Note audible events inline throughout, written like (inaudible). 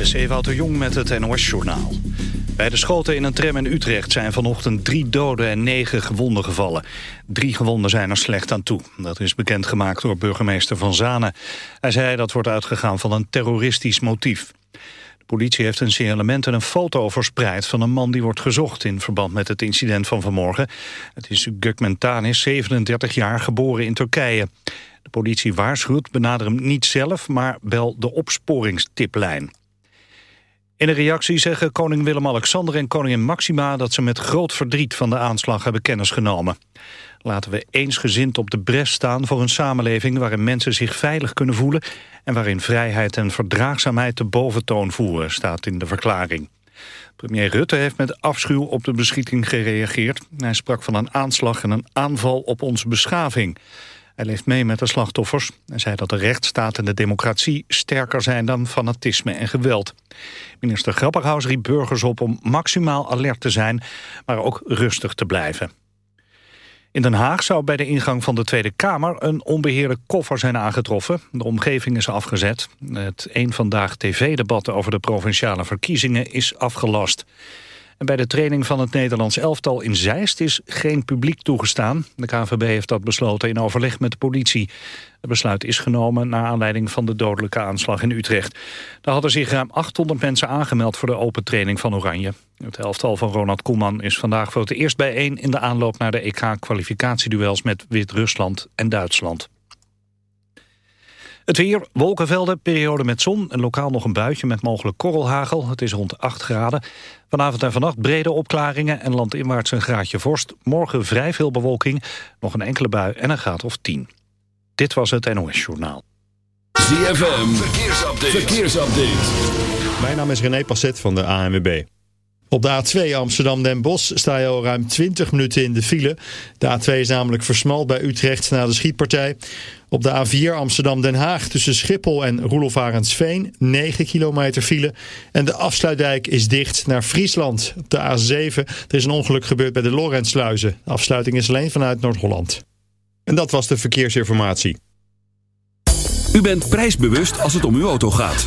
Dit is Ewout de Jong met het NOS-journaal. Bij de schoten in een tram in Utrecht zijn vanochtend drie doden en negen gewonden gevallen. Drie gewonden zijn er slecht aan toe. Dat is bekendgemaakt door burgemeester Van Zanen. Hij zei dat wordt uitgegaan van een terroristisch motief. De politie heeft een signalement en een foto verspreid van een man die wordt gezocht in verband met het incident van vanmorgen. Het is Gökmen Tanis, 37 jaar, geboren in Turkije. De politie waarschuwt, benader hem niet zelf, maar bel de opsporingstiplijn. In een reactie zeggen koning Willem-Alexander en koningin Maxima... dat ze met groot verdriet van de aanslag hebben kennis genomen. Laten we eensgezind op de bres staan voor een samenleving... waarin mensen zich veilig kunnen voelen... en waarin vrijheid en verdraagzaamheid de boventoon voeren, staat in de verklaring. Premier Rutte heeft met afschuw op de beschieting gereageerd. Hij sprak van een aanslag en een aanval op onze beschaving... Hij leeft mee met de slachtoffers en zei dat de rechtsstaat en de democratie sterker zijn dan fanatisme en geweld. Minister Grapperhaus riep burgers op om maximaal alert te zijn, maar ook rustig te blijven. In Den Haag zou bij de ingang van de Tweede Kamer een onbeheerde koffer zijn aangetroffen. De omgeving is afgezet. Het één Vandaag TV-debat over de provinciale verkiezingen is afgelast. En bij de training van het Nederlands elftal in Zeist is geen publiek toegestaan. De KVB heeft dat besloten in overleg met de politie. Het besluit is genomen naar aanleiding van de dodelijke aanslag in Utrecht. Daar hadden zich ruim 800 mensen aangemeld voor de open training van Oranje. Het elftal van Ronald Koeman is vandaag voor het eerst bijeen... in de aanloop naar de EK-kwalificatieduels met Wit-Rusland en Duitsland. Het weer, wolkenvelden, periode met zon en lokaal nog een buitje met mogelijk korrelhagel. Het is rond 8 graden. Vanavond en vannacht brede opklaringen en landinwaarts een graadje vorst. Morgen vrij veel bewolking, nog een enkele bui en een graad of 10. Dit was het NOS Journaal. ZFM, verkeersupdate. verkeersupdate. Mijn naam is René Passet van de ANWB. Op de A2 Amsterdam-Den Bosch sta je al ruim 20 minuten in de file. De A2 is namelijk versmald bij Utrecht na de schietpartij. Op de A4 Amsterdam-Den Haag tussen Schiphol en Roelof 9 kilometer file. En de afsluitdijk is dicht naar Friesland. Op de A7 er is een ongeluk gebeurd bij de Lorentsluizen. De afsluiting is alleen vanuit Noord-Holland. En dat was de verkeersinformatie. U bent prijsbewust als het om uw auto gaat.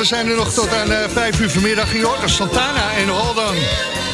We zijn er nog tot aan eh, vijf uur vanmiddag in Jordan, Santana en Hold On.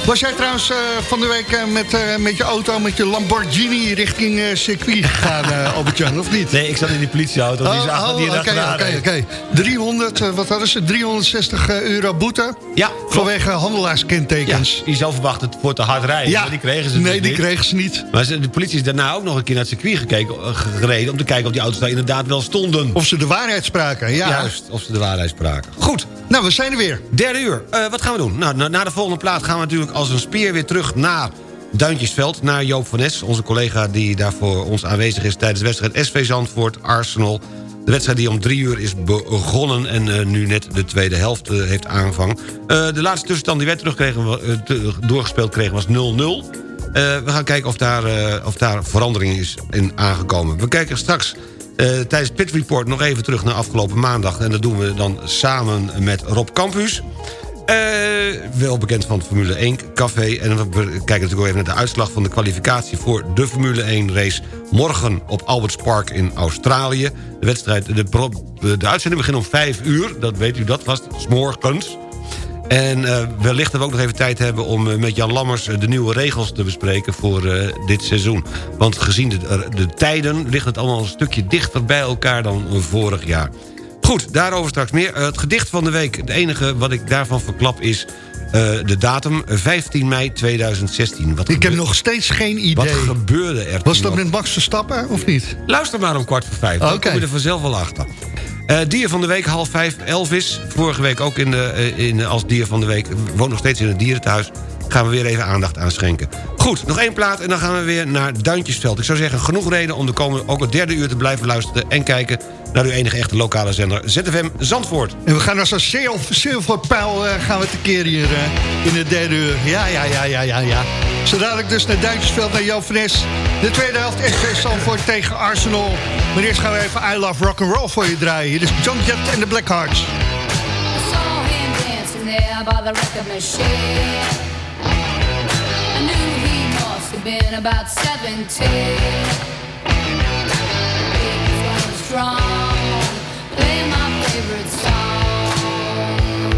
Was jij trouwens eh, van de week eh, met, eh, met je auto, met je Lamborghini richting eh, circuit gegaan, eh (laughs) Albert-Jan, of niet? Nee, ik zat in die politieauto. Die is achter die oké, oké, oké. 300, eh, wat hadden ze? 360 euro boete Ja, vanwege Ja, handelaarskentekens. je zou verwachten voor te hard rijden. maar die kregen ze nee, dus die niet. kregen ze niet. Maar de politie is daarna ook nog een keer naar het circuit gekeken, eh, gereden... om te kijken of die auto's daar inderdaad wel stonden. Of ze de waarheid spraken, ja. Juist, of ze de waarheid spraken. Goed, Nou, we zijn er weer. derde uur. Eh, wat gaan we doen? Nou, na, de volgende plaat gaan we natuurlijk als een speer weer terug naar Duintjesveld. Naar Joop van Nes, onze collega die daar voor ons aanwezig is... tijdens de wedstrijd SV Zandvoort, Arsenal. De wedstrijd die om drie uur is begonnen... en eh, nu net de tweede helft eh, heeft aanvang. Eh, de laatste tussenstand die wij terugkregen, te- doorgespeeld kregen was 0-0. Eh, we gaan kijken of daar, of daar verandering is in aangekomen. We kijken straks tijdens Pit Report nog even terug naar afgelopen maandag. En dat doen we dan samen met Rob Campus. Eh, wel bekend van het Formule 1 Café. En we kijken natuurlijk ook even naar de uitslag van de kwalificatie... voor de Formule 1 race morgen op Alberts Park in Australië. De, wedstrijd, de, uitzending begint om 5 uur. Dat weet u, dat was 's morgens. En eh, wellicht dat we ook nog even tijd hebben om eh, met Jan Lammers... de nieuwe regels te bespreken voor dit seizoen. Want gezien de, de tijden ligt het allemaal een stukje dichter bij elkaar dan vorig jaar. Goed, daarover straks meer. Eh, het gedicht van de week, het enige wat ik daarvan verklap is... eh, de datum 15 mei 2016. Wat Ik heb nog steeds geen Wat idee. gebeurde er Was dat nog? met Max Verstappen of niet? Luister maar om kwart voor vijf. Dan kom je er vanzelf wel achter. Eh, dier van de week, half vijf, Elvis. Vorige week ook in de, eh, in, als dier van de week. Woont nog steeds in het dierenthuis. Gaan we weer even aandacht aan schenken. Goed, nog één plaat en dan gaan we weer naar Duintjesveld. Ik zou zeggen, genoeg reden om de komende, ook het derde uur te blijven luisteren... en kijken naar uw enige echte lokale zender ZFM Zandvoort. En we gaan als een zilver, zilverpijl eh, gaan we tekeer hier eh, in het derde uur. Ja, ja, ja, ja, ja, ja. Zo dadelijk dus naar Duintjesveld, naar Joop. De tweede helft SV Zandvoort tegen Arsenal. Maar eerst gaan we even I Love Rock'n'Roll voor je draaien. Hier is John Jett en de Blackhearts. I saw him dancing there by the record machine. Knew he must have been about 17. He was going strong, playing my favorite song.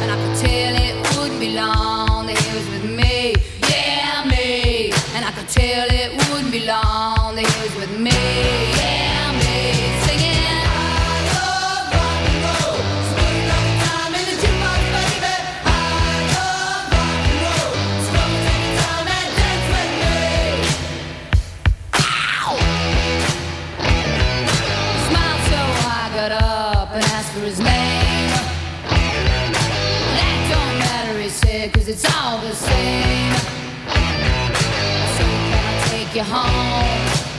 And I could tell it wouldn't be long that he was with me, yeah, me. And I could tell it wouldn't be long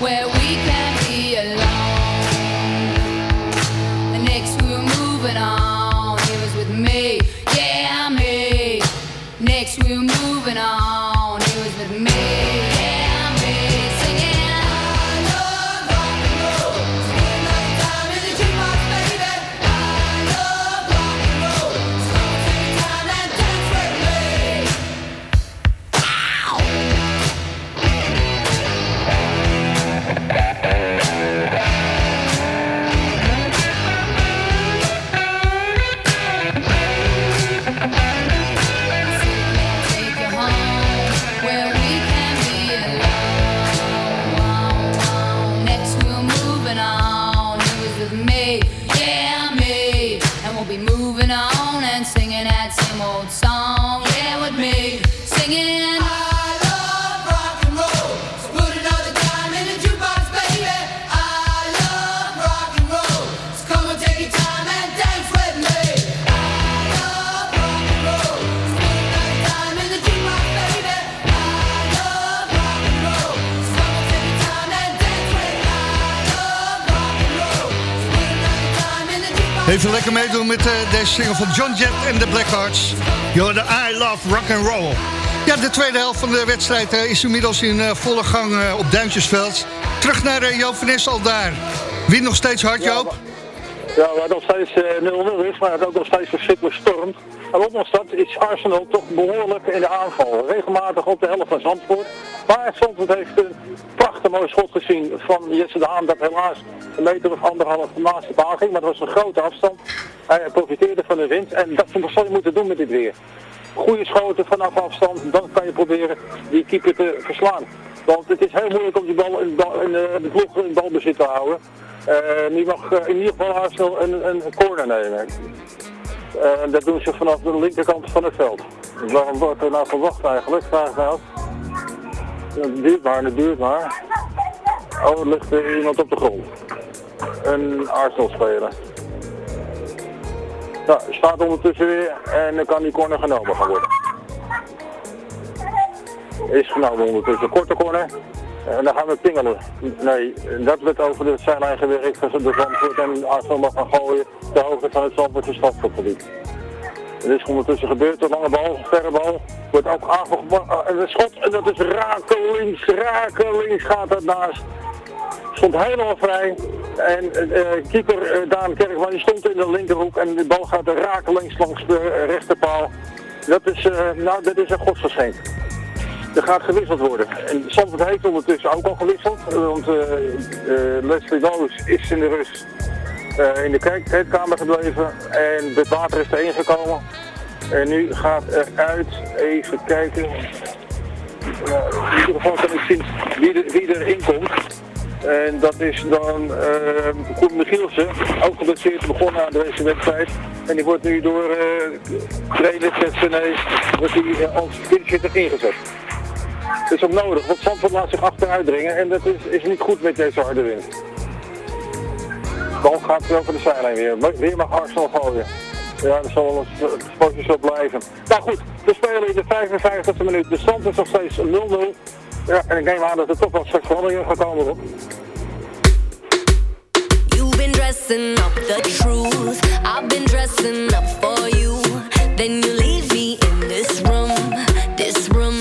where we Even lekker meedoen met eh, deze single van John Jett en de Blackhearts. Yo, de I Love Rock and Roll. Ja, de tweede helft van de wedstrijd eh, is inmiddels in eh, volle gang op Duintjesveld. Terug naar eh, Joop van al daar. Nog steeds hard, Joop? Ja, waar het nog steeds eh, 0-0 is, maar het ook nog steeds verschrikkelijk stormt. En ondanks dat is Arsenal toch behoorlijk in de aanval. Regelmatig op de helft van Zandvoort. Maar Zandvoort heeft een prachtig mooi schot gezien van Jesse de Haan dat helaas een meter of anderhalf naast de paal ging. Maar dat was een grote afstand. Hij profiteerde van de wind en dat zal je moeten doen met dit weer. Goede schoten vanaf afstand, dan kan je proberen die keeper te verslaan. Want het is heel moeilijk om die bal in, in, eh, de ploeg in balbezit te houden. Eh die mag eh, in ieder geval Arsenal een, een corner nemen. Eh, dat doen ze vanaf de linkerkant van het veld. Waarom wordt er nou verwacht eigenlijk? Vraag ik. Ja, Het duurt maar, het duurt maar. Oh, er ligt er iemand op de grond. Een Arsenal-speler. Nou, staat ondertussen weer en dan kan die corner genomen gaan worden. Is genomen ondertussen. Korte corner. En dan gaan we pingelen. Nee, dat werd over de zijlijn gewerkt van de Zandvoort en Arsenal gaan gooien ter hoogte van het Zandvoortse stadgebied. Het is ondertussen gebeurd, een lange bal, verre bal. Wordt ook aangebracht. En een schot, en dat is rakelings, rakelings gaat het naast. Stond helemaal vrij. En eh, keeper eh, Daan Kerkman die stond in de linkerhoek en de bal gaat er rakelings langs de eh, rechterpaal. Dat is, eh, nou, dat is een godsgeschenk. Er gaat gewisseld worden. En heeft ondertussen ook al gewisseld. Want eh, eh, Leslie Loos is in de rust eh, in de kijk- kleedkamer gebleven. En het water is erin gekomen. En nu gaat er uit, even kijken. In ieder geval kan ik zien wie, er- wie erin komt. En dat is dan uh, Koen Michielsen, ook geblesseerd begonnen aan deze wedstrijd. En die wordt nu door uh, trainer Ted Sené wordt die, als pinchitter ingezet. Dat is ook nodig, want Zandvoort laat zich achteruit dringen en dat is, is niet goed met deze harde wind. De bal gaat over de zijlijn weer. Weer mag Arsenal gooien. Ja, dat zal wel een sportje zo blijven. Nou goed, we spelen in de 55e minuut. De stand is nog steeds 0-0. Ja, en ik neem aan dat er toch wel straks veranderingen gaan komen. Hoor. You've been dressing up the truth. I've been dressing up for you. Then you leave me in this room, this room.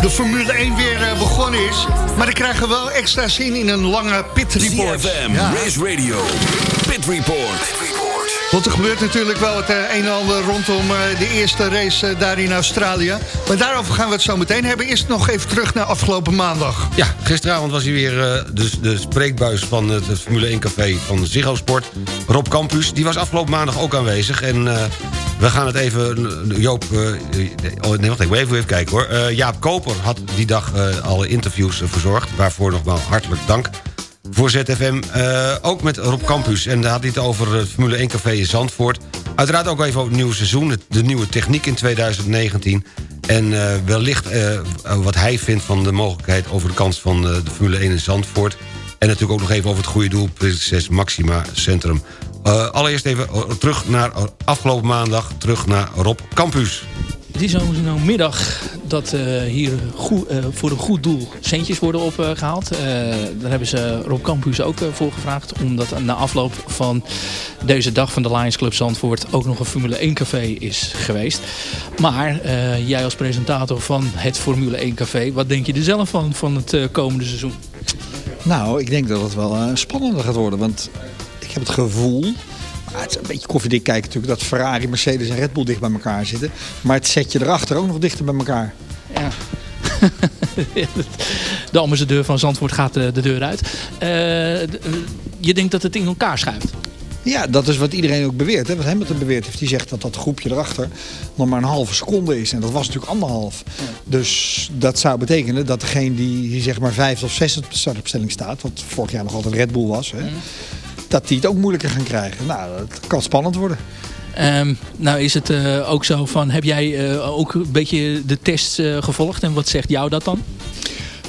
De Formule 1 weer eh, begonnen is. Maar dan krijgen we wel extra zin in een lange pit report. CFM, Ja. Race Radio, Pit Report. Want er gebeurt natuurlijk wel het eh, een en ander rondom eh, de eerste race daar in Australië. Maar daarover gaan we het zo meteen hebben. Eerst nog even terug naar afgelopen maandag. Ja, gisteravond was hij weer eh, de, de spreekbuis van het, Formule 1 café van Ziggo Sport. Rob Campus, die was afgelopen maandag ook aanwezig. En eh, we gaan het even, eh, Joop... oh, nee, wacht, even, even kijken hoor. Jaap Koper had die dag eh, alle interviews verzorgd. Waarvoor nogmaals hartelijk dank voor ZFM. ook met Rob Campus. En daar had hij het over het Formule 1 café in Zandvoort. Uiteraard ook even over het nieuwe seizoen. De nieuwe techniek in 2019. En wellicht wat hij vindt van de mogelijkheid... over de kans van de Formule 1 in Zandvoort. En natuurlijk ook nog even over het goede doel... Prinses Maxima Centrum. Eh, allereerst even eh, terug naar eh, afgelopen maandag. Terug naar Rob Campus. Het is zo'n middag dat eh, hier goed, eh, voor een goed doel centjes worden opgehaald. Eh daar hebben ze Rob Campus ook eh, voor gevraagd. Omdat na afloop van deze dag van de Lions Club Zandvoort ook nog een Formule 1 café is geweest. Maar eh, jij als presentator van het Formule 1 café, wat denk je er zelf van, van het eh, komende seizoen? Nou, ik denk dat het wel eh, spannender gaat worden. Want heb het gevoel... maar het is een beetje koffiedik kijken natuurlijk... dat Ferrari, Mercedes en Red Bull dicht bij elkaar zitten. Maar het setje erachter ook nog dichter bij elkaar. Ja. (laughs) de ambassadeur van Zandvoort gaat de, de deur uit. Eh, eh, je denkt dat het in elkaar schuift? Ja, dat is wat iedereen ook beweert. Hè? Wat Hamilton beweert heeft. Die zegt dat dat groepje erachter nog maar een halve seconde is. En dat was natuurlijk anderhalf. Dus dat zou betekenen dat degene die, die zeg maar vijfde of zesde op de startopstelling staat... wat vorig jaar nog altijd Red Bull was... Hè? Dat die het ook moeilijker gaan krijgen. Nou, dat kan spannend worden. Ehm, nou is het eh, ook zo van, heb jij eh, ook een beetje de tests eh, gevolgd en wat zegt jou dat dan?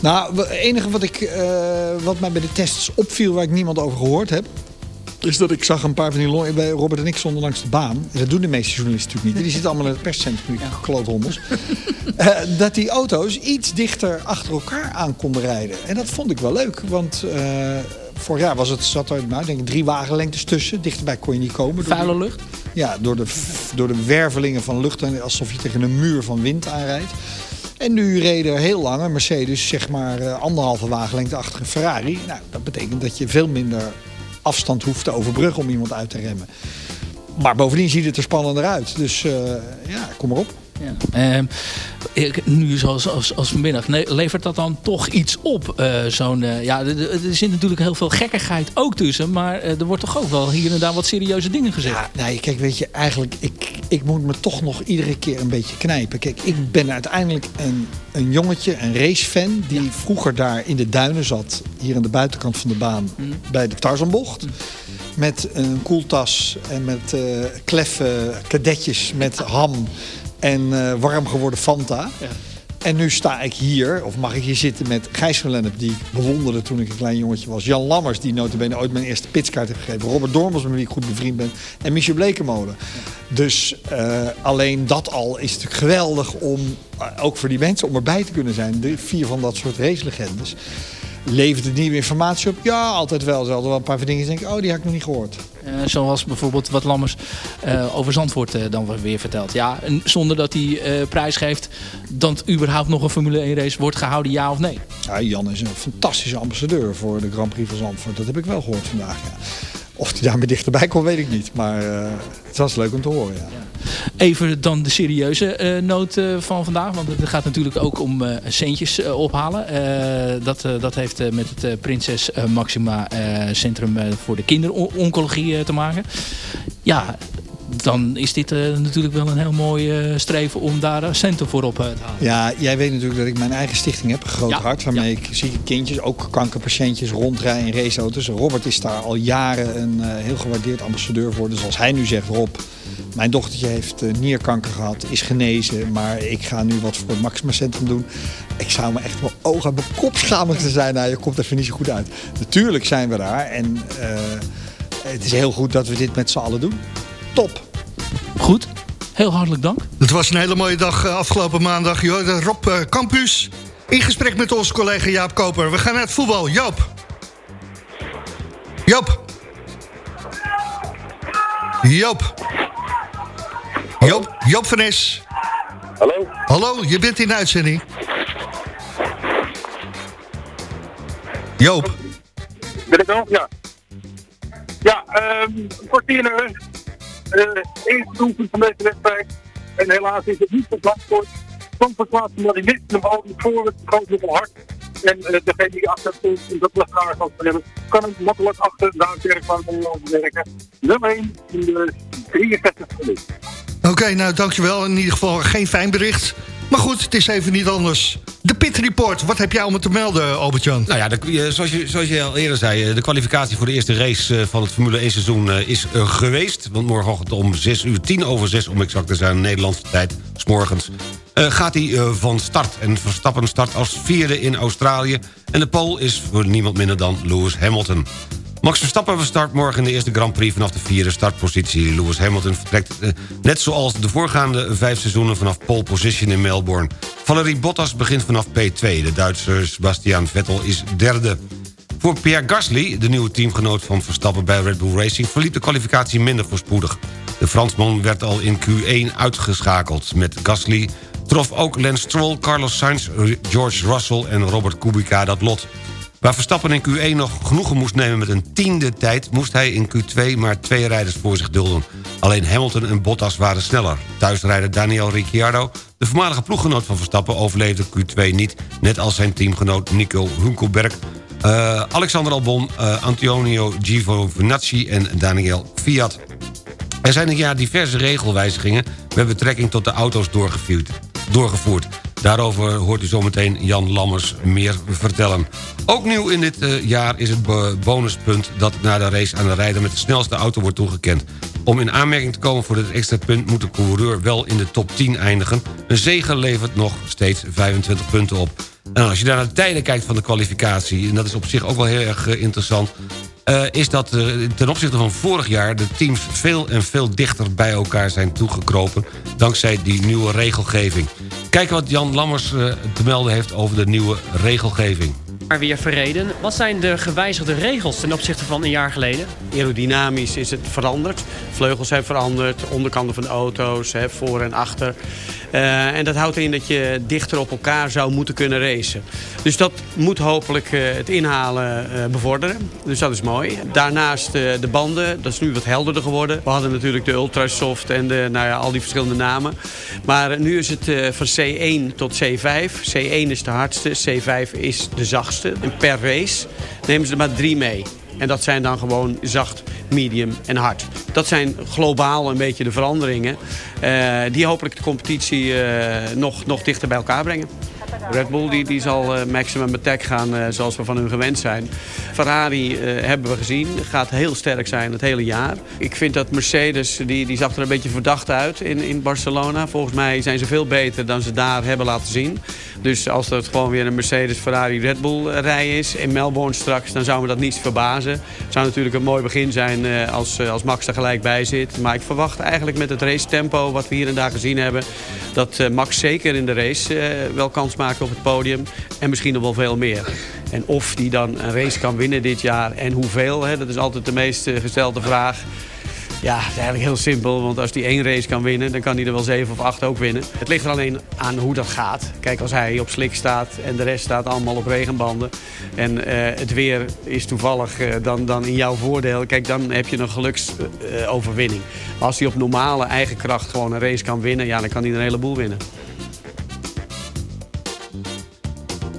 Nou, het enige wat, ik, wat mij bij de tests opviel waar ik niemand over gehoord heb... is dat ik zag een paar van die... long- bij Robert en ik stonden langs de baan. Dat doen de meeste journalisten natuurlijk niet. Die zitten allemaal in het perscentrum, die kloothommels. (laughs) Dat die auto's iets dichter achter elkaar aan konden rijden. En dat vond ik wel leuk, want... Vorig jaar was het, zat er nou, denk ik, drie wagenlengtes tussen. Dichterbij kon je niet komen. Door Vuile lucht? Ja, door de, door de wervelingen van lucht. Alsof je tegen een muur van wind aanrijdt. En nu reden er heel lang een Mercedes, zeg maar eh, anderhalve wagenlengte achter een Ferrari. Nou, dat betekent dat je veel minder afstand hoeft te overbruggen om iemand uit te remmen. Maar bovendien ziet het er spannender uit. Dus eh, ja, kom maar op. Ja. Ehm, nu zoals als, als vanmiddag, levert dat dan toch iets op? eh, zo'n, eh, ja, er, zit natuurlijk heel veel gekkigheid ook tussen. Maar eh, er wordt toch ook wel hier en daar wat serieuze dingen gezegd. Ja, nee, kijk, weet je, eigenlijk, ik, ik moet me toch nog iedere keer een beetje knijpen. Kijk, ik ben uiteindelijk een, een jongetje, een racefan, die vroeger daar in de duinen zat, hier aan de buitenkant van de baan, bij de Tarzanbocht. Met een koeltas en met eh kleffe kadetjes met ham en eh, warm geworden Fanta. En nu sta ik hier, of mag ik hier zitten met Gijs van Lennep, die ik bewonderde toen ik een klein jongetje was. Jan Lammers, die notabene ooit mijn eerste pitskaart heeft gegeven. Robert Dormels, met wie ik goed bevriend ben. En Michel Blekemolen. Dus eh, alleen dat al is natuurlijk geweldig om, eh, ook voor die mensen, om erbij te kunnen zijn. De vier van dat soort racelegendes. Levert het nieuwe informatie op? Ja, altijd wel. Er wel een paar van dingen denk ik, oh, die had ik nog niet gehoord. Eh, zoals bijvoorbeeld wat Lammers eh, over Zandvoort eh, dan weer vertelt. Ja, en zonder dat hij prijs geeft dat überhaupt nog een Formule 1 race wordt gehouden, ja of nee? Ja, Jan is een fantastische ambassadeur voor de Grand Prix van Zandvoort. Dat heb ik wel gehoord vandaag. Ja. Of hij daarmee dichterbij komt, weet ik niet. Maar het was leuk om te horen, ja. Even dan de serieuze eh, noot eh, van vandaag. Want het gaat natuurlijk ook om eh, centjes ophalen. Dat, dat heeft met het Prinses Maxima Centrum voor de Kinderoncologie te maken. Ja, dan is dit eh, natuurlijk wel een heel mooi eh, streven om daar centen voor op eh, te halen. Ja, jij weet natuurlijk dat ik mijn eigen stichting heb, Groot Ja, Hart. Waarmee ik zieke kindjes, ook kankerpatiëntjes, rondrijden in raceauto's. Robert is daar al jaren een heel gewaardeerd ambassadeur voor. Dus als hij nu zegt, Rob, mijn dochtertje heeft nierkanker gehad, is genezen. Maar ik ga nu wat voor het Maxima Centrum doen. Ik zou me echt wel ogen aan mijn kop schamen te zijn. Nou, je komt even niet zo goed uit. Natuurlijk zijn we daar. En het is heel goed dat we dit met z'n allen doen. Top. Goed, heel hartelijk dank. Het was een hele mooie dag eh, afgelopen maandag. Je Rob eh, Campus. In gesprek met onze collega Jaap Koper. We gaan naar het voetbal. Joop. Joop. Joop. Joop, Joop van Es. Hallo? Hallo, je bent in de uitzending. Joop. Ben ik wel? Ja. Ja, ehm een kwartier naar rust. Eh, eerste doelpunt van deze wedstrijd. En helaas is het niet van Zandvoort. Zandvoort plaatst omdat hij mist de bal voor het nog wel hard. En eh, degene die achter stond, dat was daar van hebben, kan hem makkelijk achter daar Kerkman werken. Nummer 1 in de 63 minuut. Oké, nou dankjewel. In ieder geval geen fijn bericht. Maar goed, het is even niet anders. De Pit Report, wat heb jij om het te melden, Albert-Jan? Nou ja, eh, zoals, je, zoals je al eerder zei... eh, de kwalificatie voor de eerste race eh, van het Formule 1 seizoen is geweest. Want morgenochtend om 6 uur, 10 over 6 om exact te zijn... Nederlandse tijd, s morgens, gaat hij van start. En Verstappen start als vierde in Australië. En de pole is voor niemand minder dan Lewis Hamilton. Max Verstappen start morgen in de eerste Grand Prix vanaf de vierde startpositie. Lewis Hamilton vertrekt eh, net zoals de voorgaande vijf seizoenen vanaf pole position in Melbourne. Valerie Bottas begint vanaf P2. De Duitser Sebastian Vettel is derde. Voor Pierre Gasly, de nieuwe teamgenoot van Verstappen bij Red Bull Racing... verliep de kwalificatie minder voorspoedig. De Fransman werd al in Q1 uitgeschakeld. Met Gasly trof ook Lance Stroll, Carlos Sainz, George Russell en Robert Kubica dat lot. Waar Verstappen in Q1 nog genoegen moest nemen met een tiende tijd... moest hij in Q2 maar twee rijders voor zich dulden. Alleen Hamilton en Bottas waren sneller. Thuisrijder Daniel Ricciardo, de voormalige ploeggenoot van Verstappen... overleefde Q2 niet, net als zijn teamgenoot Nico Hulkenberg... eh, Alexander Albon, eh, Antonio Giovinazzi en Daniel Fiat. Er zijn dit jaar diverse regelwijzigingen... met betrekking tot de auto's doorgevoerd. Doorgevoerd. Daarover hoort u zometeen Jan Lammers meer vertellen. Ook nieuw in dit eh, jaar is het bo- bonuspunt... dat na de race aan de rijder met de snelste auto wordt toegekend. Om in aanmerking te komen voor dit extra punt... moet de coureur wel in de top 10 eindigen. Een zege levert nog steeds 25 punten op. En als je daar naar de tijden kijkt van de kwalificatie... en dat is op zich ook wel heel erg eh, interessant... eh, is dat eh, ten opzichte van vorig jaar... de teams veel en veel dichter bij elkaar zijn toegekropen... dankzij die nieuwe regelgeving. Kijken wat Jan Lammers eh, te melden heeft over de nieuwe regelgeving. Maar weer verreden. Wat zijn de gewijzigde regels ten opzichte van een jaar geleden? Aerodynamisch is het veranderd. Vleugels zijn veranderd, onderkanten van de auto's, hè, voor en achter. Eh, en dat houdt in dat je dichter op elkaar zou moeten kunnen racen. Dus dat moet hopelijk eh, het inhalen eh, bevorderen. Dus dat is mooi. Daarnaast de banden, dat is nu wat helderder geworden. We hadden natuurlijk de Ultrasoft en de, nou ja, al die verschillende namen. Maar nu is het van C1 tot C5. C1 is de hardste, C5 is de zachtste. En per race nemen ze er maar drie mee. En dat zijn dan gewoon zacht, medium en hard. Dat zijn globaal een beetje de veranderingen. eh, die hopelijk de competitie eh, nog, nog dichter bij elkaar brengen. Red Bull die, die zal eh, maximum attack gaan eh, zoals we van hun gewend zijn. Ferrari eh, hebben we gezien, gaat heel sterk zijn het hele jaar. Ik vind dat Mercedes, die, die zag er een beetje verdacht uit in, in Barcelona. Volgens mij zijn ze veel beter dan ze daar hebben laten zien. Dus als het gewoon weer een Mercedes, Ferrari, Red Bull rij is in Melbourne straks, dan zou me dat niet verbazen. Het zou natuurlijk een mooi begin zijn als, als Max er gelijk bij zit. Maar ik verwacht eigenlijk met het race tempo wat we hier en daar gezien hebben, dat Max zeker in de race wel kans op het podium. En misschien nog wel veel meer. En of die dan een race kan winnen dit jaar en hoeveel, hè, dat is altijd de meest eh, gestelde vraag. Ja, het is eigenlijk heel simpel. Want als hij één race kan winnen, dan kan hij er wel zeven of acht ook winnen. Het ligt er alleen aan hoe dat gaat. Kijk, als hij op slik staat en de rest staat allemaal op regenbanden. En eh, het weer is toevallig eh, dan, dan in jouw voordeel. Kijk, dan heb je een geluksoverwinning. maar als hij op normale eigen kracht gewoon een race kan winnen, ja, dan kan hij een heleboel winnen.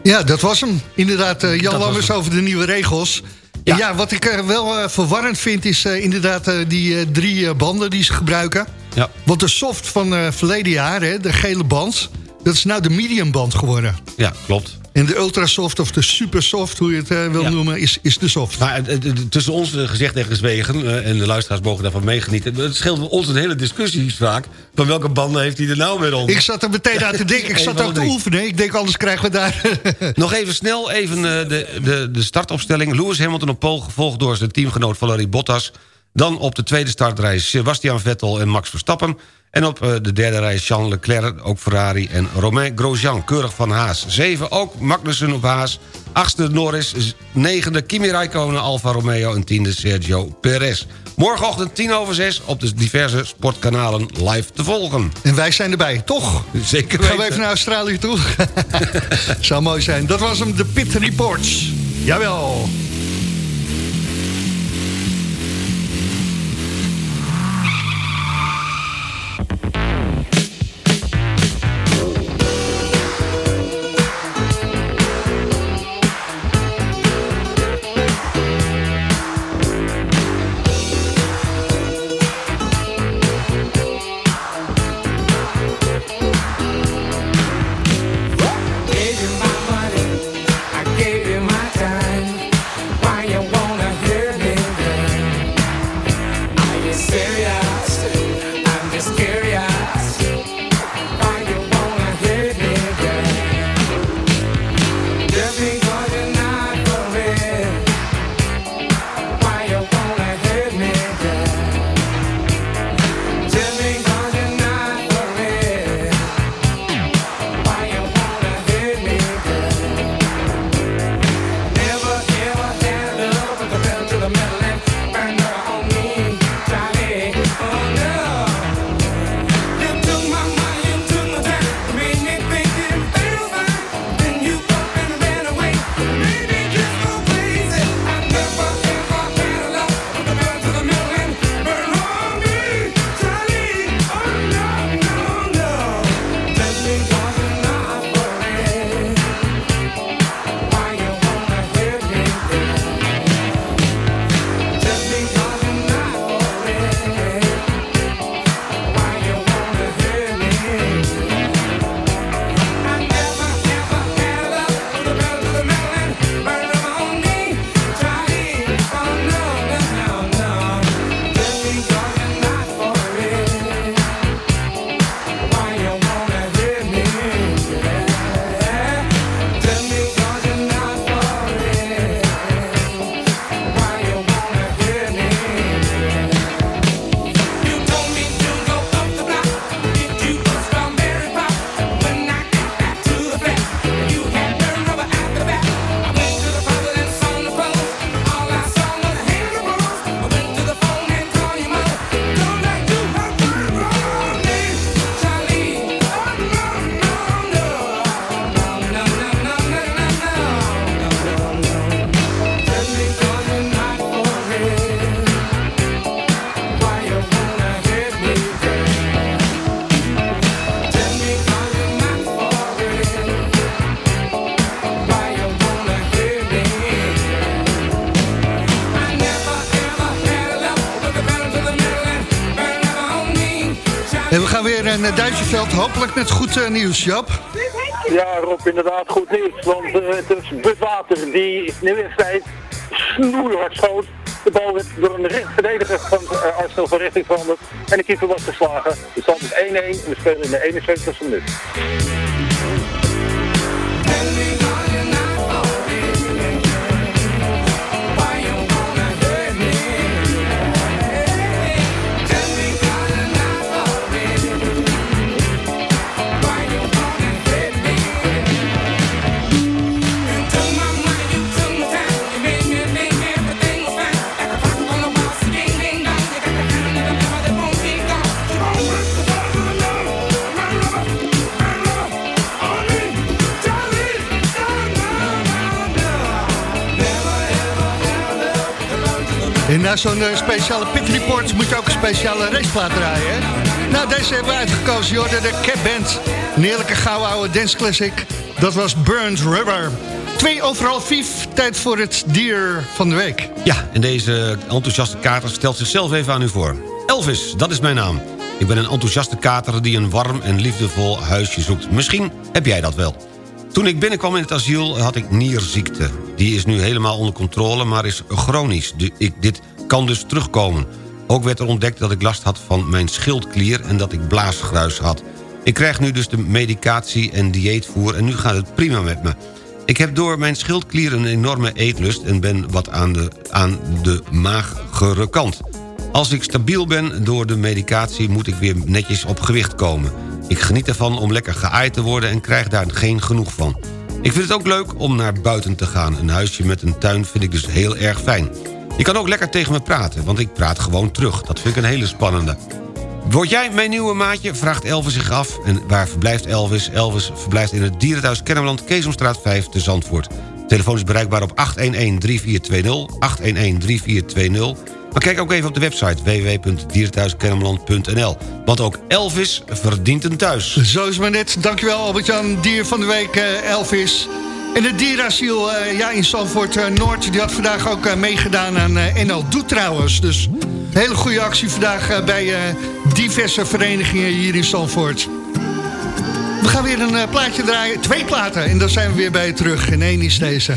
Ja, dat was hem. Inderdaad, eh, Jan Lammers over de nieuwe regels. Ja, ja wat ik eh, wel eh, verwarrend vind is inderdaad die drie banden die ze gebruiken. Ja. Want de soft van verleden jaar, hè, de gele band... dat is nou de medium band geworden. Ja, klopt. En de ultrasoft of de supersoft, hoe je het eh, wil noemen, is, is de soft. Maar eh, eh, tussen ons gezegd en gezwegen, en de luisteraars mogen daarvan meegenieten... het scheelt ons een hele discussie vaak. Van welke banden heeft hij er nou weer onder? Ik zat er meteen aan te denken. Ik (laughs) zat ook te oefenen. Ik denk, anders krijgen we daar... (laughs) Nog even snel even, de, de, de startopstelling. Lewis Hamilton op pole, gevolgd door zijn teamgenoot Valerie Bottas. Dan op de tweede startrij Sebastian Vettel en Max Verstappen. En op eh, de derde rij Charles Leclerc, ook Ferrari en Romain Grosjean. Keurig van Haas. Zeven ook Magnussen op Haas. Achtste Norris. Negende Kimi Räikkönen, Alfa Romeo. En tiende Sergio Perez. Morgenochtend 10 over 6 op de diverse sportkanalen live te volgen. En wij zijn erbij, toch? Zeker Gaan we weten. even naar Australië toe? (laughs) Zou mooi zijn. Dat was hem, de Pit Reports. Jawel. En naar Duitsersveld, hopelijk met goed eh, nieuws, Jap. Ja, Rob, inderdaad goed nieuws. Want eh, het is Buswater die in de wedstrijd snoeihard schoot. De bal werd door een verdediger van Arsenal van richting veranderd. En de keeper was geslagen. De stand is 1-1 en we spelen in de 71ste minuut. Na zo'n eh, speciale pit report moet je ook een speciale raceplaat draaien? Nou, deze hebben we uitgekozen, joh, de Cap Band. Een heerlijke gouden oude dance classic. Dat was Burnt Rubber. Twee overal vief, tijd voor het dier van de week. Ja, en deze enthousiaste kater stelt zichzelf even aan u voor. Elvis, dat is mijn naam. Ik ben een enthousiaste kater die een warm en liefdevol huisje zoekt. Misschien heb jij dat wel. Toen ik binnenkwam in het asiel had ik nierziekte. Die is nu helemaal onder controle, maar is chronisch. Ik, dit kan dus terugkomen. Ook werd er ontdekt dat ik last had van mijn schildklier... en dat ik blaasgruis had. Ik krijg nu dus de medicatie en dieetvoer... en nu gaat het prima met me. Ik heb door mijn schildklier een enorme eetlust... en ben wat aan de, aan de magere kant. Als ik stabiel ben door de medicatie moet ik weer netjes op gewicht komen. Ik geniet ervan om lekker geaaid te worden en krijg daar geen genoeg van. Ik vind het ook leuk om naar buiten te gaan. Een huisje met een tuin vind ik dus heel erg fijn. Je kan ook lekker tegen me praten, want ik praat gewoon terug. Dat vind ik een hele spannende. Word jij mijn nieuwe maatje? Vraagt Elvis zich af. En waar verblijft Elvis? Elvis verblijft in het dierenthuis Kennemerland... Keesomstraat 5 te Zandvoort. Telefoon is bereikbaar op 811-3420. 811-3420. Maar kijk ook even op de website www.dierenthuiskennemerland.nl. Want ook Elvis verdient een thuis. Zo is maar net. Dankjewel Albert-Jan, dier van de week eh, Elvis. En het dierasiel eh, ja, in Zandvoort eh, Noord... die had vandaag ook eh, meegedaan aan NL Doet trouwens. Dus hele goede actie vandaag bij diverse verenigingen hier in Zandvoort. We gaan weer een plaatje draaien. Twee platen en dan zijn we weer bij je terug. En één is deze.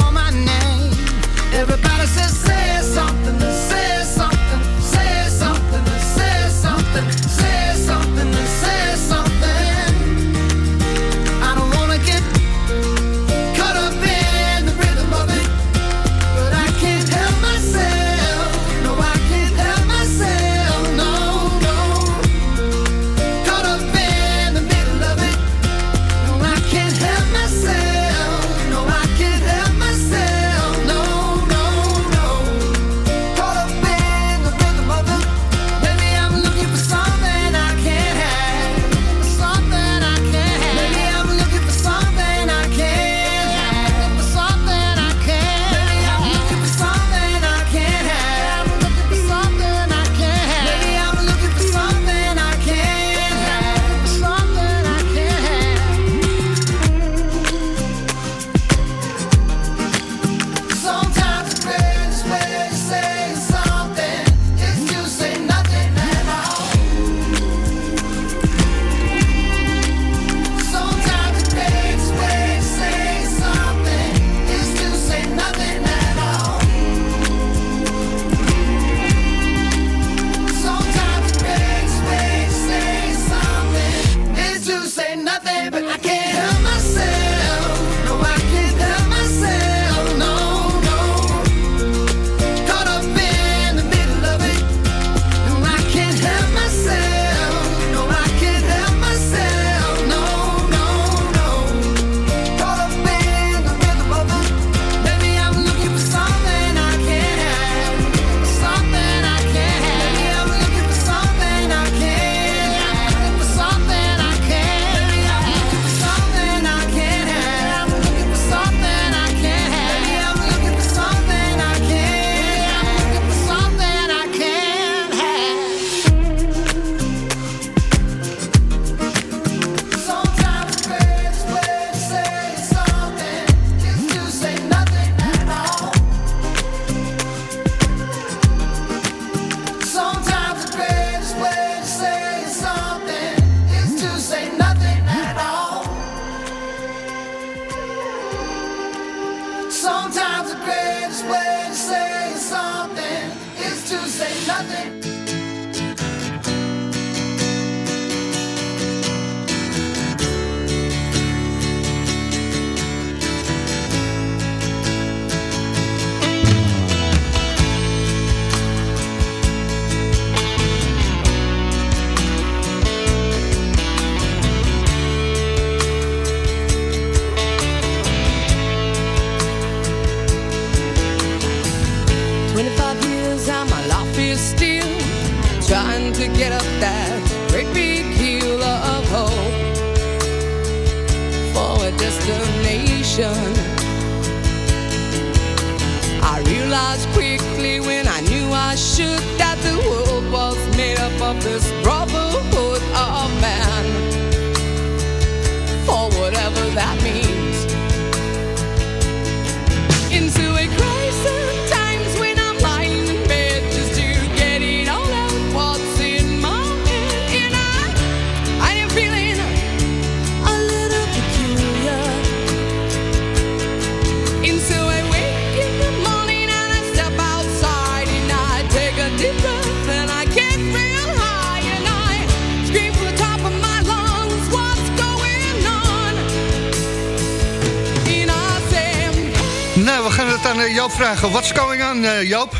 aan eh, Joop vragen. What's going on, eh, Joop?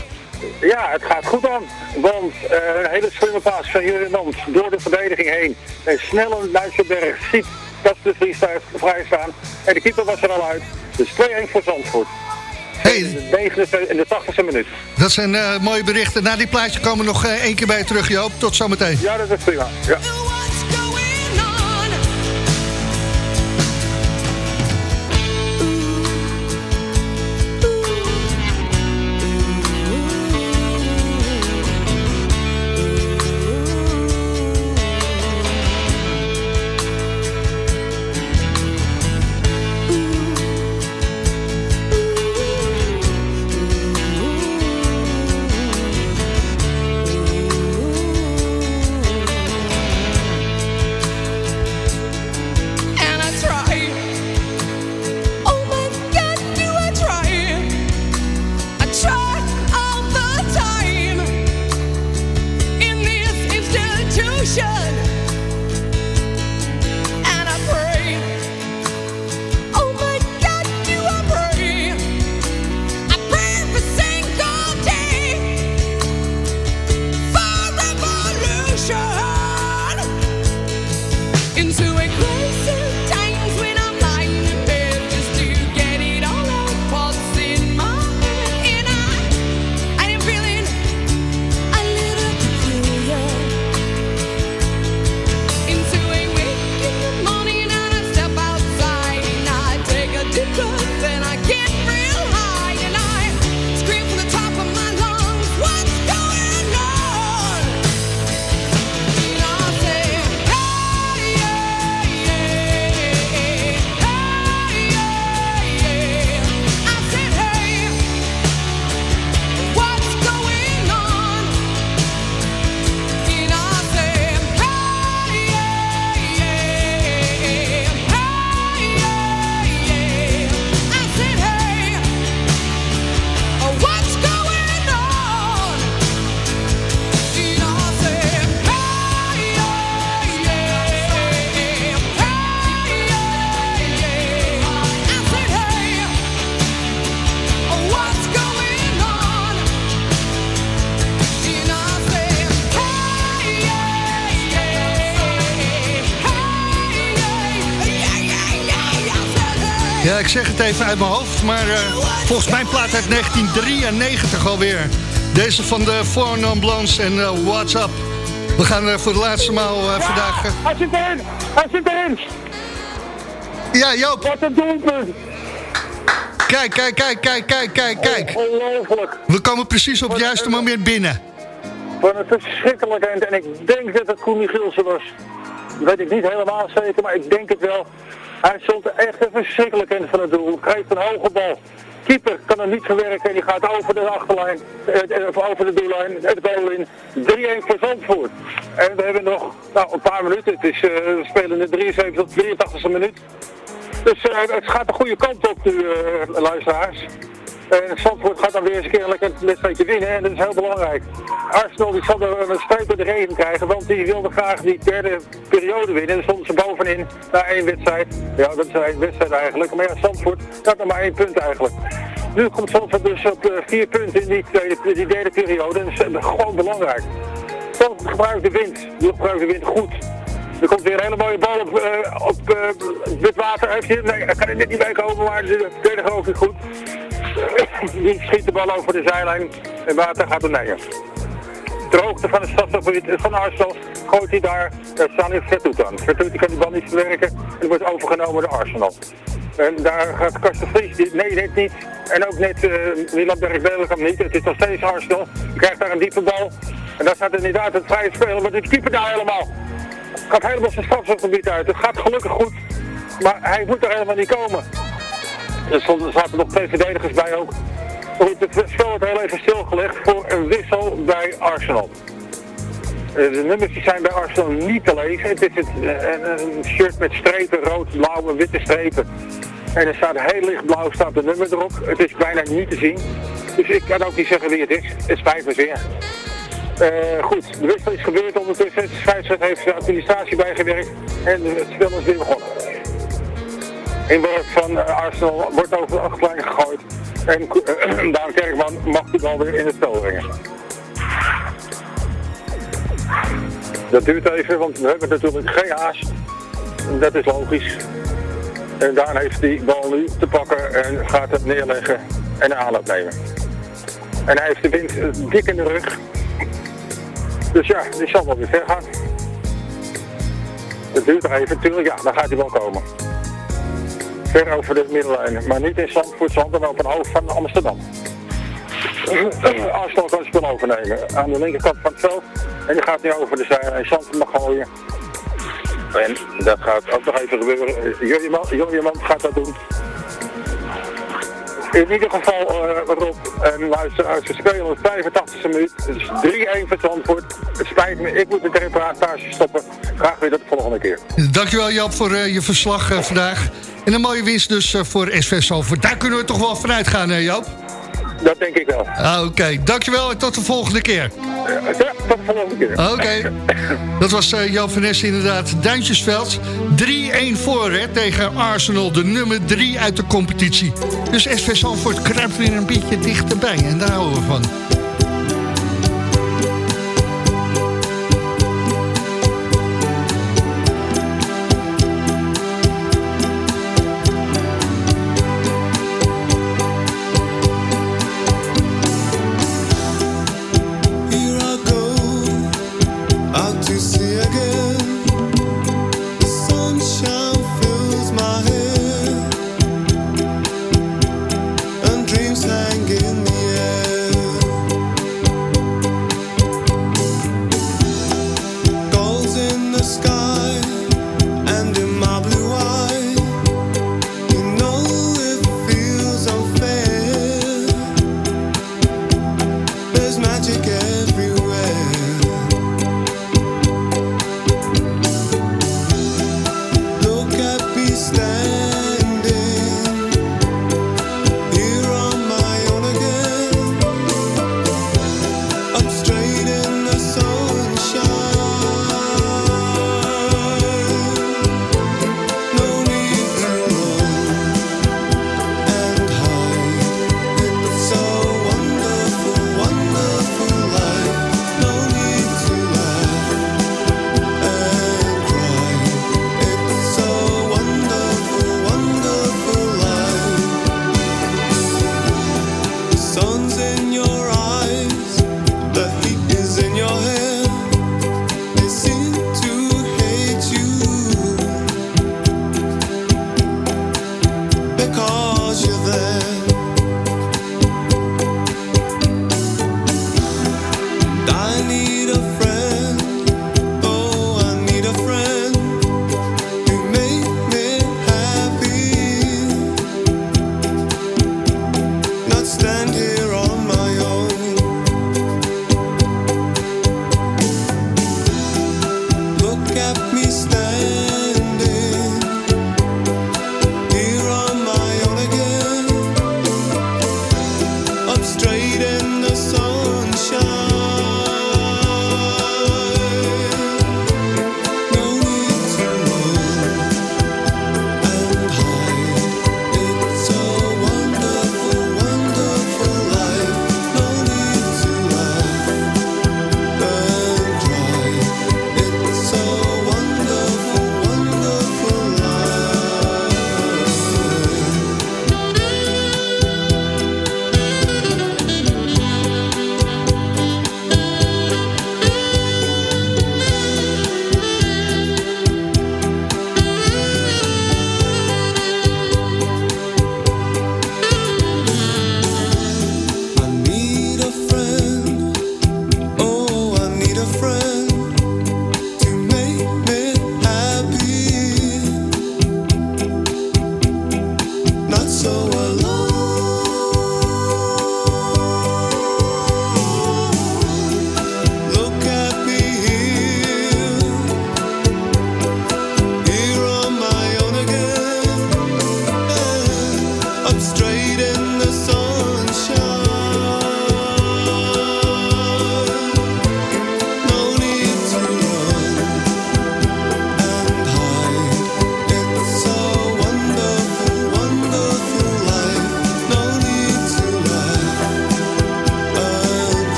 Ja, het gaat goed aan. Want eh, een hele slimme paas van Jurgenant door de verdediging heen. Een snelle Nijsselberg ziet dat de Vries vrij staan. En de keeper was er al uit. Dus 2-1 voor Zandvoort. Hey. In de, 89 in de 80ste minuut. Dat zijn mooie berichten. Na die plaatje komen we nog één keer bij je terug, Joop. Tot zometeen. Ja, dat is prima. Ja. Even uit mijn hoofd, maar eh, volgens mijn plaat uit 1993 alweer. Deze van de Four Non Blondes en eh, What's Up. We gaan eh, voor de laatste maal vandaag... Hij zit erin! Hij zit erin! Ja, Joop. Wat een doelpunt! Kijk, kijk, kijk, kijk, kijk, kijk, kijk. Ongelooflijk. We komen precies op het juiste moment binnen. Wat een verschrikkelijk eind. En ik denk dat het Koen Michielsen was. Dat weet ik niet helemaal zeker, maar ik denk het wel. Hij stond echt verschrikkelijk eind van het doel. Krijgt een hoge bal. Keeper kan er niet verwerken en die gaat over de achterlijn, eh, eh, of over de doellijn, het goal in. 3-1 voor Zandvoort. En we hebben nog nou, een paar minuten. Het is, eh, we spelen in de 73 tot 83e minuut. Dus eh, het gaat de goede kant op nu, eh, luisteraars. En Zandvoort gaat dan weer eens een keer lekker het wedstrijdje winnen en dat is heel belangrijk. Arsenal die zal er een streep door de regen krijgen, want die wilde graag die derde periode winnen. En stonden ze bovenin na één wedstrijd. Ja, dat is één wedstrijd eigenlijk. Maar ja, Zandvoort had nog maar één punt eigenlijk. Nu komt Zandvoort dus op eh, vier punten in die, tweede- die derde periode. En dat is gewoon belangrijk. Zandvoort gebruikt de wind. Die gebruikt de wind goed. Er komt weer een hele mooie bal op, eh, op eh, wit water. Heeft nee, kan er net niet bij komen, maar de tweede geloof ik goed. Die schiet de bal over de zijlijn en water gaat er neer. Hoogte van het stadsgebied van Arsenal gooit hij daar, in Vertoet aan. Vertoet kan die bal niet verwerken en wordt overgenomen door Arsenal. En daar gaat Karsten Vries, nee net niet. En ook net uh, Milan niet. Het is nog steeds Arsenal. Je krijgt daar een diepe bal. En daar staat inderdaad het vrije spelen, maar die keeper daar helemaal. Gaat helemaal zijn strafschopgebied uit. Het gaat gelukkig goed, maar hij moet er helemaal niet komen. Er zaten nog twee verdedigers bij ook. Het spel wordt heel even stilgelegd voor een wissel bij Arsenal. Eh, De nummers zijn bij Arsenal niet te lezen. Het is eh, een, shirt met strepen, rood, blauw en witte strepen. En er staat heel lichtblauw staat de nummer erop. Het is bijna niet te zien. Dus ik kan ook niet zeggen wie het is. Het spijt me zeer. Eh, goed, de wissel is gebeurd ondertussen. De heeft de administratie bijgewerkt. En het spel is weer begonnen. Inworp van eh, Arsenal wordt over de achterlijn gegooid. En eh, (clears throat) Daan Kerkman mag die bal weer in het spel brengen. Dat duurt even, want we hebben natuurlijk geen haast. Dat is logisch. En Daan heeft die bal nu te pakken en gaat het neerleggen en aanloop nemen. En hij heeft de wind eh, dik in de rug. Dus ja, die zal wel weer ver gaan. Het duurt nog even, natuurlijk, ja, dan gaat hij wel komen. Ver over de middellijn, maar niet in Zandvoort, Zand, maar op een hoofd van Amsterdam. (clears throat) Arsenal kan het spel overnemen aan de linkerkant van het veld. En die gaat nu over de zijlijn Zandvoort mag gooien. En dat gaat ook nog even gebeuren. Jurjeman, Jurjeman gaat dat doen. In ieder geval, eh Rob en luisteraars, we spelen op 85e minuut. Het is 3-1 voor Zandvoort. Het spijt me, ik moet de reportage stoppen. Graag weer de volgende keer. Dankjewel Jap voor eh, je verslag eh, vandaag. En een mooie winst dus voor SV Zalvoort. Daar kunnen we toch wel vanuit gaan, hè Joop? Dat denk ik wel. Ah, Oké, dankjewel en tot de volgende keer. Ja, tot de volgende keer. Oké, dat was eh Joop van Ness inderdaad. Duintjesveld, 3-1 voor hè, tegen Arsenal, de nummer 3 uit de competitie. Dus SV Zalvoort kruipt weer een beetje dichterbij en daar houden we van.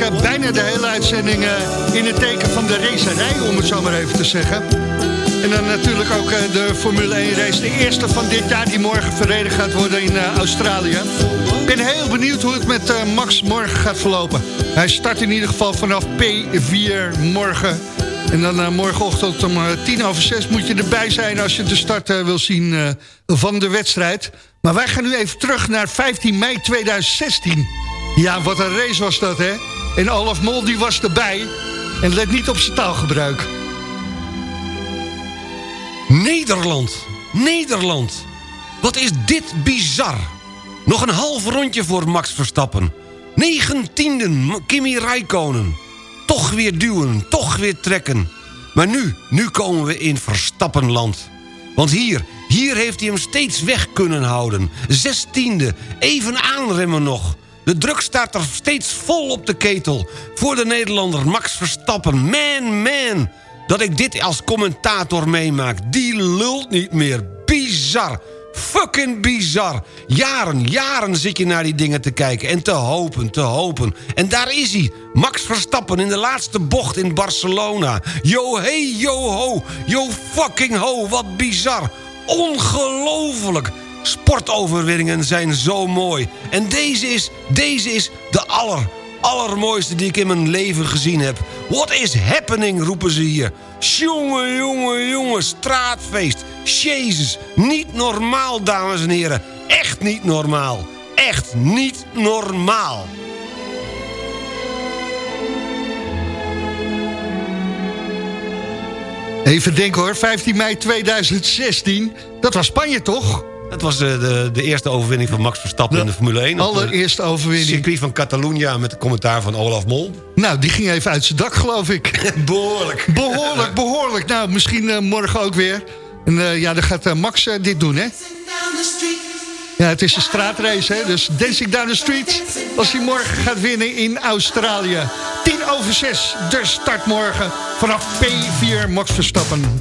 Eigenlijk eh, bijna de hele uitzending eh, in het teken van de racerij, om het zo maar even te zeggen. En dan natuurlijk ook eh, de Formule 1 race, de eerste van dit jaar die morgen verreden gaat worden in Australië. Ik ben heel benieuwd hoe het met Max morgen gaat verlopen. Hij start in ieder geval vanaf P4 morgen. En dan morgenochtend om tien over zes moet je erbij zijn als je de start wil zien van de wedstrijd. Maar wij gaan nu even terug naar 15 mei 2016. Ja, wat een race was dat, hè? En Olaf Mol die was erbij. En let niet op zijn taalgebruik. Nederland. Nederland. Wat is dit bizar. Nog een half rondje voor Max Verstappen. Negentienden Kimi Räikkönen. Toch weer duwen, toch weer trekken. Maar nu, nu komen we in Verstappenland. Want hier, hier heeft hij hem steeds weg kunnen houden. Zestiende, even aanremmen nog. De druk staat er steeds vol op de ketel. Voor de Nederlander Max Verstappen. Man, man. Dat ik dit als commentator meemaak. Die lult niet meer. Bizar. Fucking bizar. Jaren, jaren zit je naar die dingen te kijken. En te hopen, te hopen. En daar is hij. Max Verstappen in de laatste bocht in Barcelona. Yo, hey, yo, ho. Yo, fucking ho. Wat bizar. Ongelooflijk. Sportoverwinningen zijn zo mooi. En deze is, deze is de aller, allermooiste die ik in mijn leven gezien heb. What is happening, roepen ze hier. Jongen, jongen, jongen, straatfeest. Jezus, niet normaal, dames en heren. Echt niet normaal. Echt niet normaal. Even denken hoor, 15 mei 2016. Dat was Spanje toch? Dat was eh, de, de eerste overwinning van Max Verstappen in de Formule 1. Allereerste overwinning. Circuit van Catalunya met de commentaar van Olaf Mol. Nou, die ging even uit zijn dak, geloof ik. (laughs) behoorlijk. Behoorlijk, behoorlijk. Nou, misschien eh, morgen ook weer. En eh, ja, dan gaat Max dit doen, hè? Ja, het is een straatrace, hè? Dus Dancing Down the Street. Als hij morgen gaat winnen in Australië. 10 over 6, de start morgen. Vanaf P4 Max Verstappen.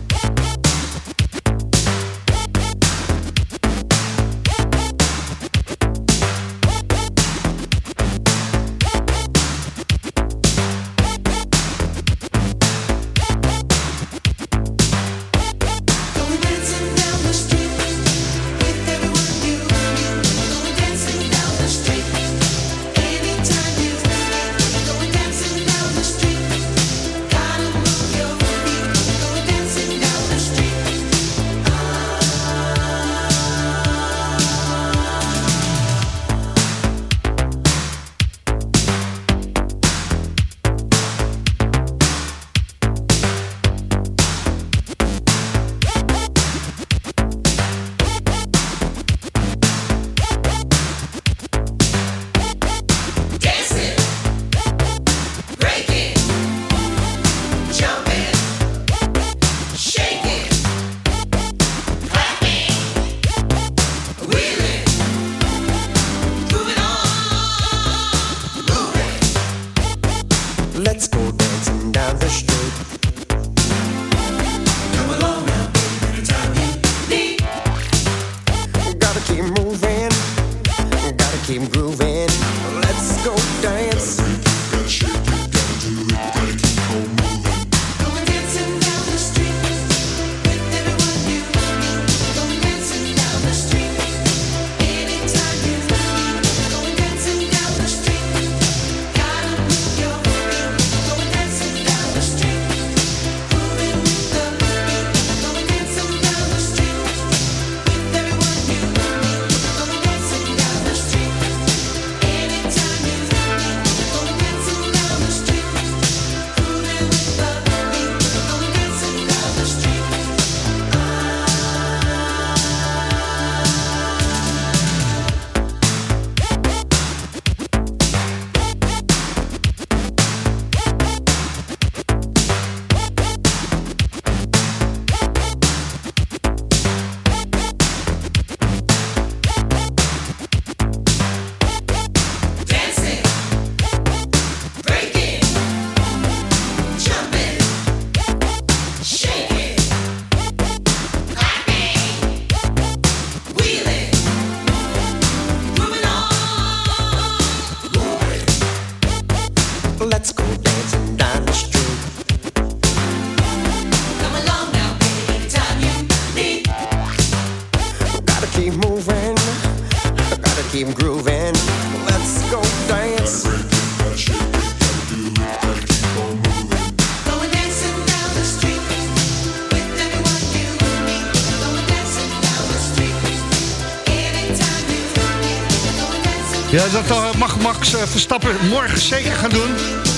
Verstappen morgen zeker gaan doen.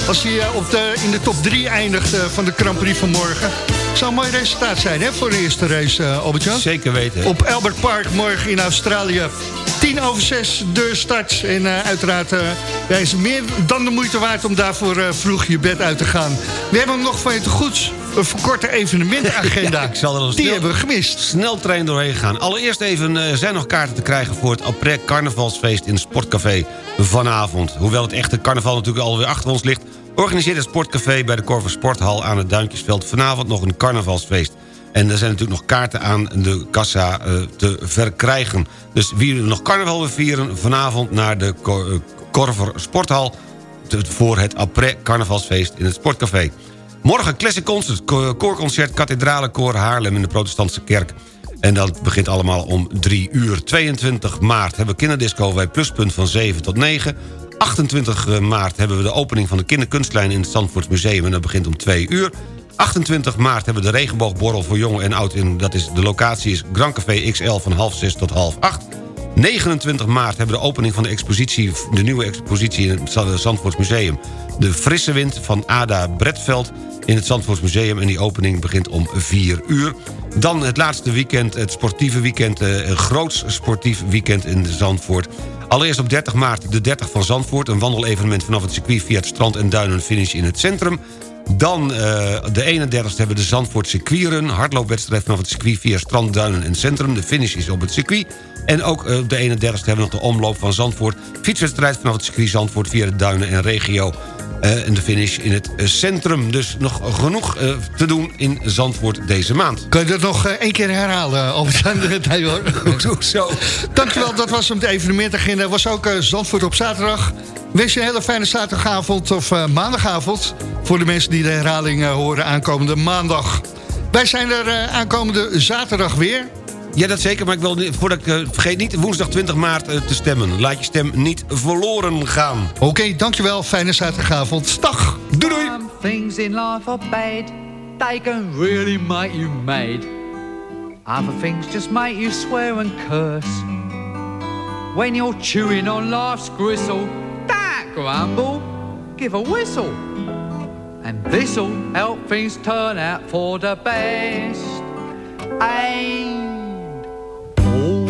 Als hij eh, op de, in de top 3 eindigt eh, van de Grand Prix van morgen. Zou een mooi resultaat zijn hè, voor de eerste race, eh Albert-Jan? Zeker weten. Op Albert Park morgen in Australië. 10 over 6 de start. En uiteraard ja, is meer dan de moeite waard om daarvoor vroeg je bed uit te gaan. We hebben hem nog van je te goed. Een verkorte evenementagenda. Ja, ik zal er al Die hebben we gemist. Snel trein doorheen gaan. Allereerst even eh, zijn nog kaarten te krijgen voor het après carnavalsfeest in het Sportcafé vanavond. Hoewel het echte carnaval natuurlijk alweer achter ons ligt... organiseert het Sportcafé bij de Korver Sporthal aan het Duintjesveld vanavond nog een carnavalsfeest. En er zijn natuurlijk nog kaarten aan de kassa eh, te verkrijgen. Dus wie nog carnaval wil vieren, vanavond naar de Ko- eh, Korver Sporthal... voor het après carnavalsfeest in het Sportcafé. Morgen Classic Concert, ko- koorconcert Kathedralenkoor Haarlem in de protestantse kerk. En dat begint allemaal om 3 uur. 22 maart hebben we kinderdisco bij Pluspunt van 7 tot 9. 28 maart hebben we de opening van de kinderkunstlijn in het Zandvoort Museum... en dat begint om 2 uur. 28 maart hebben we de regenboogborrel voor jong en oud... in dat is, de locatie is Grand Café XL van half 6 tot half 8. 29 maart hebben we de opening van de expositie... de nieuwe expositie in het Zandvoort Museum. De frisse wind van Ada Bretveld in het Zandvoort Museum... en die opening begint om 4 uur. Dan het laatste weekend, het sportieve weekend... eh, een groots sportief weekend in Zandvoort. Allereerst op 30 maart de 30 van Zandvoort... een wandelevenement vanaf het circuit via het strand en duinen finish in het centrum... Dan eh, de 31ste hebben we de Zandvoort circuitrun. Hardloopwedstrijd vanaf het circuit via Strand, Duinen en Centrum. De finish is op het circuit. En ook eh, op de 31ste hebben we nog de omloop van Zandvoort. Fietswedstrijd vanaf het circuit Zandvoort via de Duinen en regio. Eh, en de finish in het eh, centrum. Dus nog genoeg te doen in Zandvoort deze maand. Kun je dat nog één keer herhalen, Albert-Jan? (laughs) nee hoor. Zo. Dankjewel, dat was hem de evenementagenda. Was ook Zandvoort op zaterdag. Wens je een hele fijne zaterdagavond of maandagavond... voor de mensen die de herhaling horen aankomende maandag. Wij zijn er aankomende zaterdag weer. Ja, dat zeker, maar ik wil, niet- voordat ik eh, vergeet niet... woensdag 20 maart eh, te stemmen. Laat je stem niet verloren gaan. Oké, dankjewel. Fijne zaterdagavond. Dag. Doei doei. Some things in life are bad. They can really make you mad. Other things just make you swear and curse. When you're chewing on life's gristle, don't grumble, give a whistle. And this'll help things turn out for the best. And